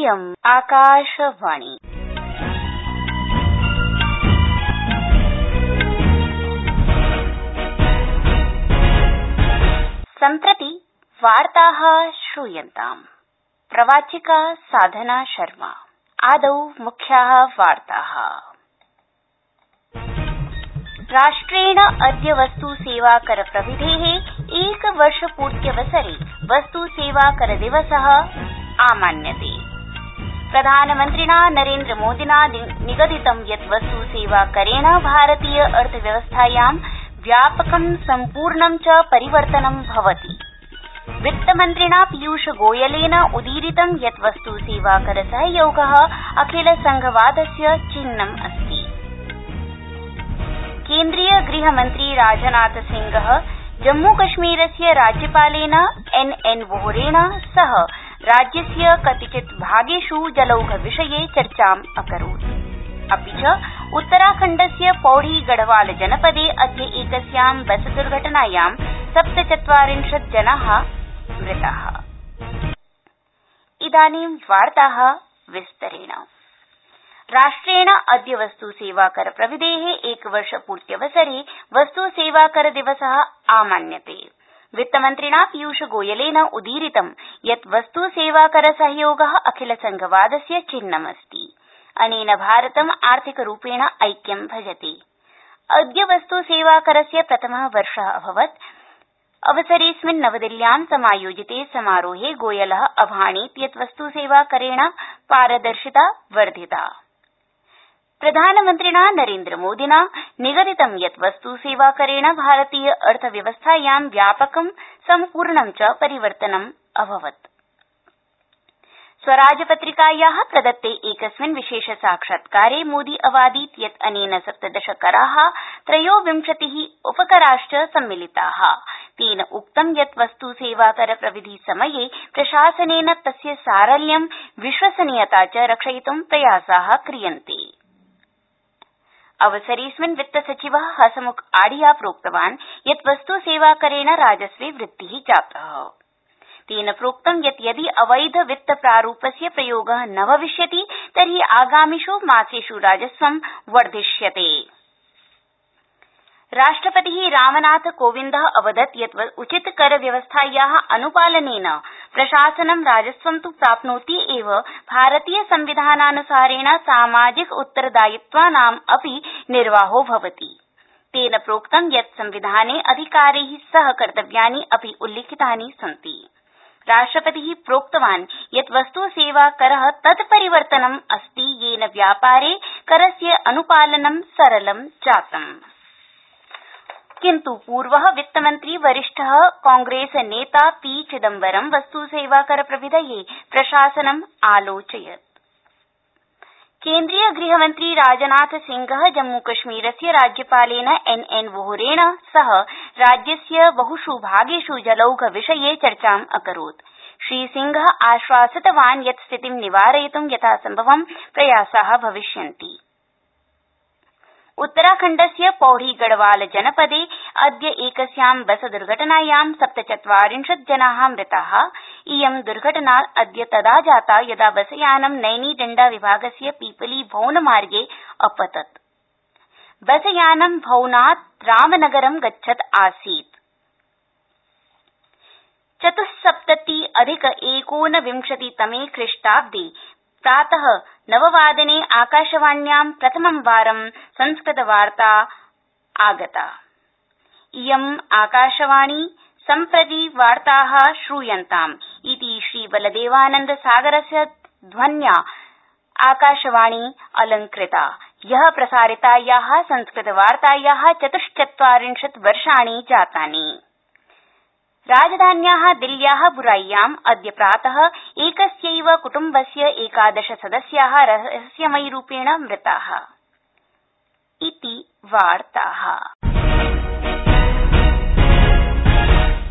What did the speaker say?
इयम् आकाशवाणी। सम्प्रति वार्ता श्रूयन्ताम्। प्रवाचिका साधना शर्मा। आदौ मुख्या वार्ता। राष्ट्रेण अद्य वस्तु सेवा कर प्रविधे एकवर्षपूर्त्यवसरे वस्तु सेवा कर दिवस आमान्यते। प्रधानमन्त्रिणा नरेन्द्रमोदिना निगदितं यत् वस्तु सेवा करेण भारतीय अर्थव्यवस्थायां व्यापकं सम्पूर्णं च परिवर्तनं भवति। वित्तमन्त्रिणा पीयूषगोयलेन उदीरितं यत् वस्तु सेवा कर सहयोग अखिल संघवादस्य चिह्नम् अस्ति। केन्द्रीय गृहमन्त्री राजनाथ सिंह जम्मूकश्मीरस्य राज्यपालेन एन एन वोहरेण सह राज्यस्य कतिचित् भागेष् जलौघविषये चर्चाम् अकरोत्। अपि च उत्तराखण्डस्य पौड़ी गढ़वाल जनपदे अद्य एकस्यां बस दुर्घटनायां सप्तचत्वारिंशत् जना मृता। राष्ट्रेण अद्य वस्तु सेवा कर प्रविधे एकवर्षपूर्त्यवसरे वस्तु सेवा कर दिवस आमान्यते। वित्तमन्त्रिणा पीयूषगोयलेन उदीरितं यत् वस्तु सेवा कर सहयोग अखिल संघवादस्य चिह्नमस्ति। अनेन भारतं आर्थिकरूपेण ऐक्यं भजते। अद्य वस्तु सेवा करस्य प्रथम वर्ष अभवत्। अवसरेऽस्मिन् नवदिल्ल्यां समायोजिते समारोहे गोयल अभाणीत् यत् वस्तु सेवा करेण पारदर्शिता वर्धिता। प्रधानमन्त्रिणा नरेन्द्रमोदिना निगदितं यत् वस्तु सेवा करेण भारतीय अर्थव्यवस्थायां व्यापकं सम्पूर्णं च परिवर्तनम् अभवत्। स्वराजपत्रिकाया प्रदत्ते एकस्मिन् विशेष साक्षात्कारे मोदी अवादीत् यत् अनेन सप्तदशकरा त्रयोविंशति उपकराश्च सम्मिलिता। तेन उक्तं यत् वस्तु सेवाकर प्रविधि समये प्रशासनेन तस्य सारल्यं विश्वसनीयता च रक्षयित्ं प्रयासा क्रियन्ते अवसरेऽस्मिन् वित्तसचिव हसमुख आढिया प्रोक्तवान् यत् वस्तु सेवाकरेण राजस्वे वृद्धि जाता। तेन प्रोक्तं यत् यदि अवैध वित्त प्रारूपस्य प्रयोग न भविष्यति, तर्हि आगामिष् मासेष् राजस्वं वर्धिष्यते। राष्ट्रपति रामनाथ कोविन्द अवदत् यत् उचित कर व्यवस्थाया अनुपालनेन प्रशासनं राजस्वं तु प्राप्नोति एव, भारतीय संविधानानुसारेण सामाजिक उत्तरदायित्वानाम् अपि निर्वाहो भवति। तेन प्रोक्तं यत् संविधाने अधिकारै सह कर्तव्यानि अपि उल्लिखितानि सन्ति। राष्ट्रपति प्रोक्तवान् यत् वस्तु सेवा कर तत्परिवर्तनम् अस्ति, येन व्यापारे करस्य अनुपालनं सरलं जातम्। किन्त् पूर्व वित्तमन्त्री वरिष्ठ कांग्रेसनेता पी चिदम्बरं वस्तु सेवा कर प्रविधये प्रशासनम् आलोचयत्। केंद्रीय गृहमन्त्री राजनाथ सिंह जम्मूकश्मीरस्य राज्यपालेन एन एन वोहरेण सह राज्यस्य बहुष् भागेष् जलौघ विषये चर्चाम् अकरोत्। श्रीसिंह आश्वासितवान् यत् स्थितिं निवारयित्ं यथासम्भवं प्रयासा भविष्यन्ति। उत्तराखण्डस्य पौड़ी गढ़वाल जनपदे अद्य एकस्यां बस दुर्घटनायां सप्तचत्वारिंशत् जना मृता। इयं दुर्घटना अद्य तदा जाता यदा बसयानं नैनी डण्डा विभागस्य पीपली भौन मार्गे अपतत्। बसयानं भौनात् रामनगरं गच्छत् आसीत्। चतुस्सप्तति अधिक एकोनविंशतितमे ख्रीष्टाब्दे प्रात नववादने आकाशवाण्यां प्रथमं वारं संस्कृतवार्ता आगता। इयम् आकाशवाणी सम्प्रति वार्ता श्रूयन्ताम् इति श्रीबलदेवानन्द सागरस्य ध्वन्या आकाशवाणी अलंकृता ह्य प्रसारिताया संस्कृतवार्ताया चतुश्चत्वारिंशत् वर्षाणि जातानि राजधान्या दिल्ल्या बुराइयाम् अद्य प्रात एकस्यैव कुटुम्बस्य एकादश सदस्या रहस्यमयीरूपेण मृता